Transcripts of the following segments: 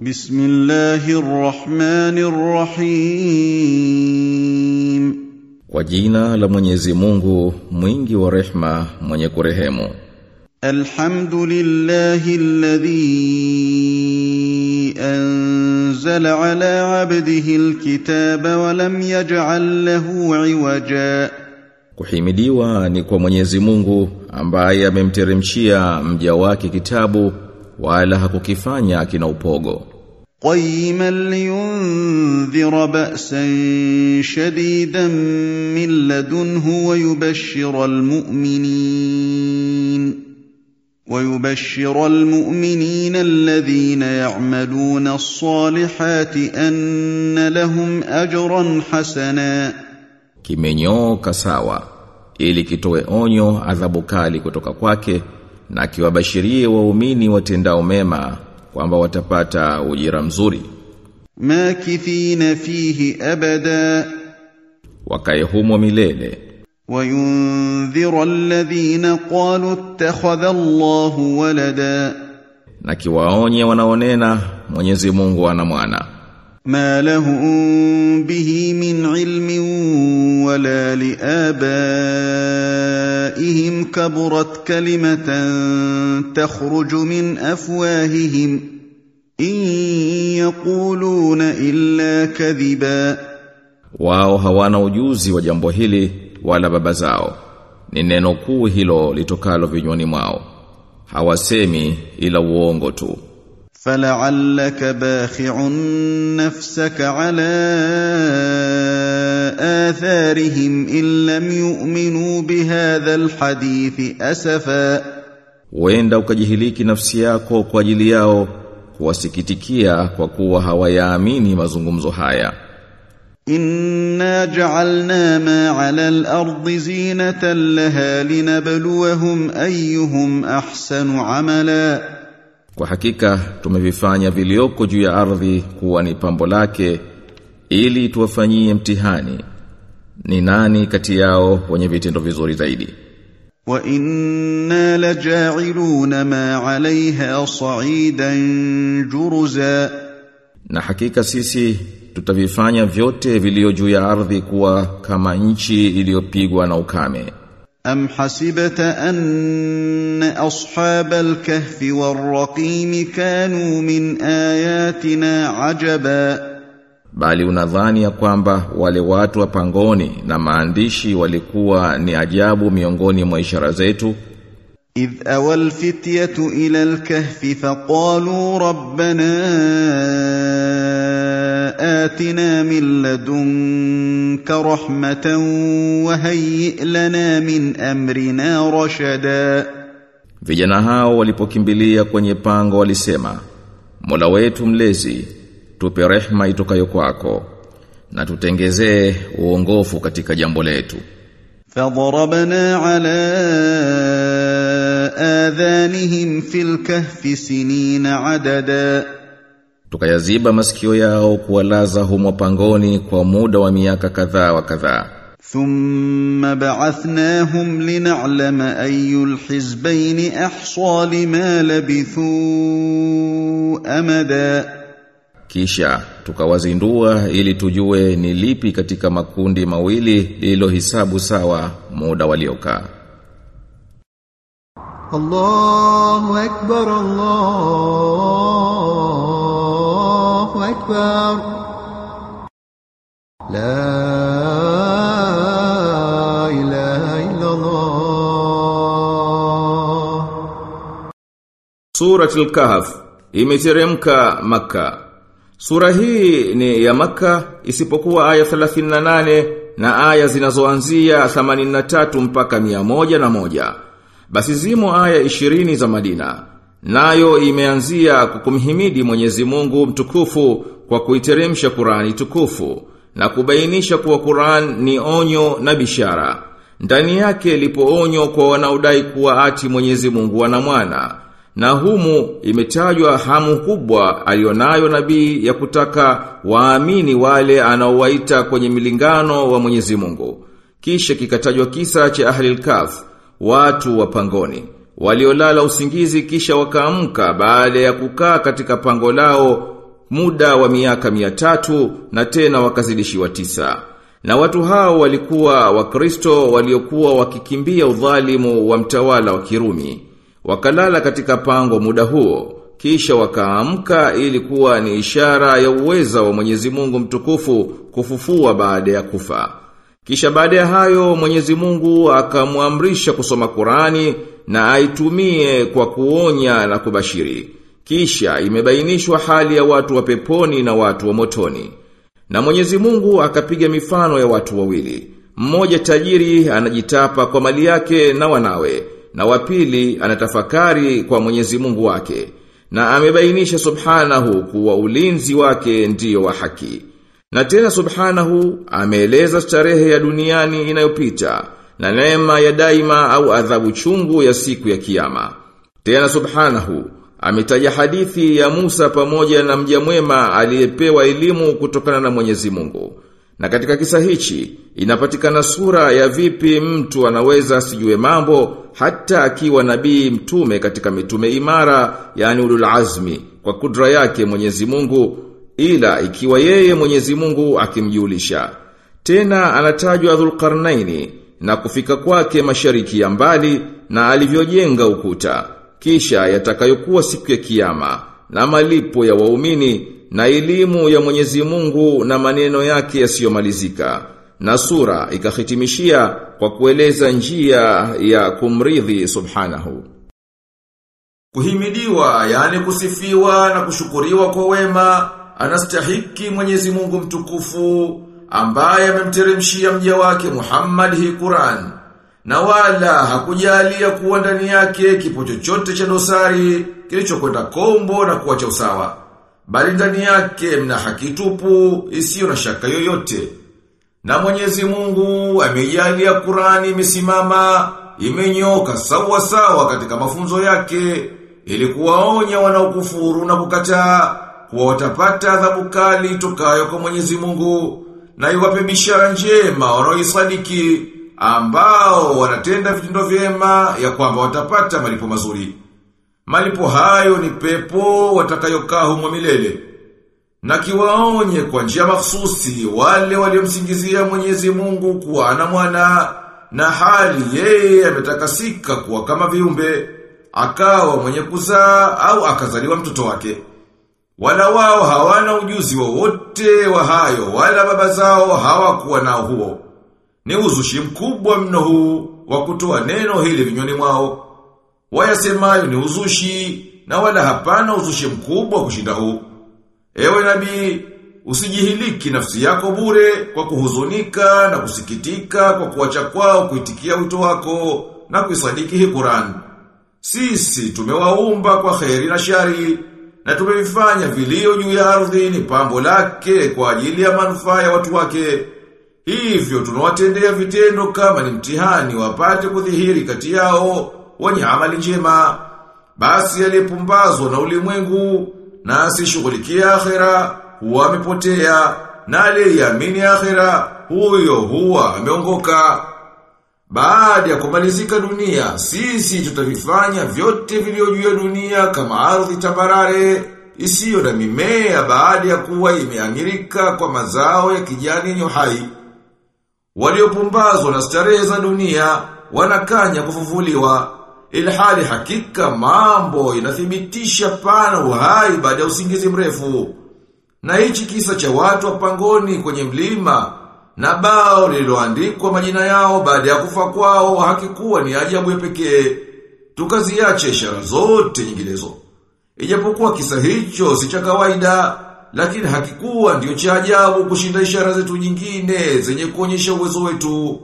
بسم الله الرحمن الرحيم Kwa jina la Mwenyezi Mungu mwingi wa rehma mwenye kurehemu الحمد لله الذي أنزل على عبده الكتاب ولم يجعل له عوجا Kuhimidiwa ni kwa Mwenyezi Mungu ambaye amemteremshia mja wake kitabu wala hakukifanya kina upogo قيما لينذر بأسا شديدا من لدنه ويبشر المؤمنين ويبشر المؤمنين الذين يعملون الصالحات أن لهم أجرا حسنا kimenyooka sawa ili kitoe onyo adhabu kali kutoka kwake na kiwabashirie waumini watendao mema kwamba watapata ujira mzuri. Makithina fihi abada. Wakae humo milele. Wayundhira alladhina qalu ittakhadha Allahu walada. Na kiwaonye wanaonena Mwenyezi Mungu ana mwana. ما لهم به من علم ولا لآبائهم كبرت كلمة تخرج من أفواههم إن يقولون إلا كذبا wao hawana ujuzi wa jambo hili wala baba zao ni neno kuu hilo litokalo vinywani mwao hawasemi ila uongo tu فلعلك باخع نفسك على آثارهم إن لم يؤمنوا بهذا الحديث أسفا Huenda ukajihiliki nafsi yako kwa ajili yao kuwasikitikia kwa kuwa hawayaamini mazungumzo haya. إنا جعلنا ما على الأرض زينة لها لنبلوهم أيهم أحسن عملا kwa hakika tumevifanya vilioko juu ya ardhi kuwa ni pambo lake ili tuwafanyie mtihani ni nani kati yao wenye vitendo vizuri zaidi. Wa inna laja'iluna ma 'alayha sa'idan juruza Na hakika sisi tutavifanya vyote vilio juu ya ardhi kuwa kama nchi iliyopigwa na ukame. أم حسبت أن أصحاب الكهف والرقيم كانوا من آياتنا عجبا Bali unadhani ya kwamba wale watu wa pangoni na maandishi walikuwa ni ajabu miongoni mwa ishara zetu إذ أوى الفتية إلى الكهف فقالوا ربنا آتنا من لدنك رحمة وهيئ لنا من أمرنا رشدا Vijana hao walipokimbilia kwenye pango walisema Mola wetu mlezi tupe rehma itokayo kwako na tutengezee uongofu katika jambo letu فضربنا على آذانهم في الكهف سنين عددا Tukayaziba masikio yao kuwalaza humo pangoni kwa muda wa miaka kadhaa wa kadhaa. Thumma ba'athnahum lin'alama ayu alhizbayn ahsa lima labithu amada. Kisha tukawazindua ili tujue ni lipi katika makundi mawili lililohisabu sawa muda waliokaa. Allahu akbar Allah أكبر لا إله إلا الله Suratul Kahf imeteremka Makka. Sura hii ni ya Makka isipokuwa aya 38 na aya zinazoanzia 83 mpaka 101. Basi zimo aya 20 za Madina. Nayo imeanzia kukumhimidi Mwenyezi Mungu mtukufu kwa kuiteremsha Qur'ani tukufu na kubainisha kuwa Qur'an ni onyo na bishara. Ndani yake lipo onyo kwa wanaodai kuwa ati Mwenyezi Mungu ana mwana. Na humu imetajwa hamu kubwa alionayo nabii ya kutaka waamini wale anaowaita kwenye milingano wa Mwenyezi Mungu. Kisha kikatajwa kisa cha Ahlil Kaf, watu wa pangoni, waliolala usingizi kisha wakaamka baada ya kukaa katika pango lao muda wa miaka mia tatu na tena wakazidishiwa tisa. Na watu hao walikuwa wakristo waliokuwa wakikimbia udhalimu wa mtawala wa Kirumi. Wakalala katika pango muda huo, kisha wakaamka ili kuwa ni ishara ya uweza wa Mwenyezi Mungu mtukufu kufufua baada ya kufa. Kisha baada ya hayo Mwenyezi Mungu akamwamrisha kusoma Qurani na aitumie kwa kuonya na kubashiri. Kisha imebainishwa hali ya watu wa peponi na watu wa motoni. Na Mwenyezi Mungu akapiga mifano ya watu wawili. Mmoja tajiri anajitapa kwa mali yake na wanawe, na wa pili anatafakari kwa Mwenyezi Mungu wake. Na amebainisha subhanahu kuwa ulinzi wake ndiyo wa haki. Na tena subhanahu ameeleza starehe ya duniani inayopita na neema ya daima au adhabu chungu ya siku ya kiyama. Tena subhanahu ametaja hadithi ya Musa pamoja na mja mwema aliyepewa elimu kutokana na Mwenyezi Mungu. Na katika kisa hichi inapatikana sura ya vipi mtu anaweza asijue mambo hata akiwa nabii mtume katika mitume imara yani ulul azmi kwa kudra yake Mwenyezi Mungu ila ikiwa yeye Mwenyezi Mungu akimjulisha. Tena anatajwa Dhulqarnaini na kufika kwake mashariki ya mbali na alivyojenga ukuta. Kisha yatakayokuwa siku ya kiyama na malipo ya waumini na elimu ya Mwenyezi Mungu na maneno yake yasiyomalizika. Na sura ikahitimishia kwa kueleza njia ya kumridhi subhanahu. Kuhimidiwa, yani kusifiwa na kushukuriwa kwa wema, anastahiki Mwenyezi Mungu mtukufu ambaye amemteremshia mja wake Muhammad hii Qur'an. Na wala hakujalia kuwa ndani yake kipo chochote cha dosari kilichokwenda kombo na kuacha usawa. Bali ndani yake mna haki tupu isiyo na shaka yoyote. Na Mwenyezi Mungu amejalia Qur'ani imesimama, imenyoka sawa sawa katika mafunzo yake ili kuwaonya wanaokufuru na kukataa kuwa watapata adhabu kali tokayo kwa Mwenyezi Mungu na iwape bishara njema wanaoisadiki ambao wanatenda vitendo vyema ya kwamba watapata malipo mazuri. Malipo hayo ni pepo watakayokaa humo milele. Na kiwaonye kwa njia mahsusi wale waliomsingizia Mwenyezi Mungu kuwa ana mwana na hali yeye ametakasika kuwa kama viumbe akawa mwenye kuzaa au akazaliwa mtoto wake. Wala wao hawana ujuzi wowote wa, hayo wala baba zao hawakuwa na huo. Ni uzushi mkubwa mno huu wa kutoa neno hili vinyoni mwao. Wayasemayo ni uzushi na wala hapana uzushi mkubwa kushinda huu. Ewe nabii, usijihiliki nafsi yako bure kwa kuhuzunika na kusikitika kwa kuacha kwao kuitikia wito wako na kuisadiki hii Qur'an. Sisi tumewaumba kwa kheri na shari na tumevifanya vilio juu ya ardhi ni pambo lake kwa ajili ya manufaa ya watu wake. Hivyo tunawatendea vitendo kama ni mtihani wapate kudhihiri kati yao wenye amali njema. Basi aliyepumbazwa na ulimwengu na asishughulikia akhera huwa amepotea na aliyeamini akhera huyo huwa ameongoka. Baada ya kumalizika dunia, sisi tutavifanya vyote vilivyo juu ya dunia kama ardhi tambarare isiyo na mimea baada ya kuwa imeangirika kwa mazao ya kijani yenye uhai. Waliopumbazwa na starehe za dunia wanakanya kufufuliwa ilhali hakika mambo inathibitisha pana uhai baada ya usingizi mrefu. Na hichi kisa cha watu wa pangoni kwenye mlima na bao lililoandikwa majina yao baada ya kufa kwao hakikuwa ni ajabu ya pekee. Tukaziache ishara zote nyinginezo. Ijapokuwa kisa hicho si cha kawaida, lakini hakikuwa ndiyo cha ajabu kushinda ishara zetu nyingine zenye kuonyesha uwezo wetu.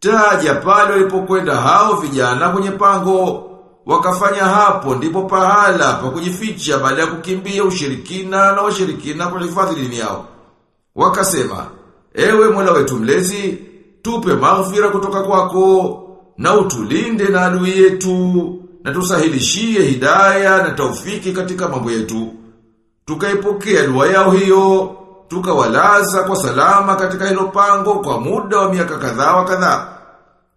Taja pale walipokwenda hao vijana kwenye pango, wakafanya hapo ndipo pahala pa kujificha baada ya kukimbia ushirikina na washirikina kwa hifadhi dini yao. Wakasema, ewe Mola wetu mlezi, tupe maghfira kutoka kwako na utulinde na adui yetu na tusahilishie hidaya na taufiki katika mambo yetu. Tukaipokea dua yao hiyo, tukawalaza kwa salama katika hilo pango kwa muda wa miaka kadhaa wa kadhaa.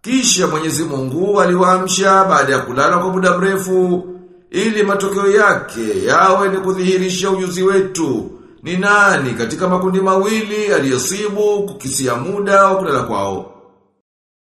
Kisha Mwenyezi Mungu aliwaamsha baada ya kulala kwa muda mrefu ili matokeo yake yawe ni kudhihirisha ujuzi wetu. Ni nani katika makundi mawili aliyesibu kukisia muda wa kulala kwao?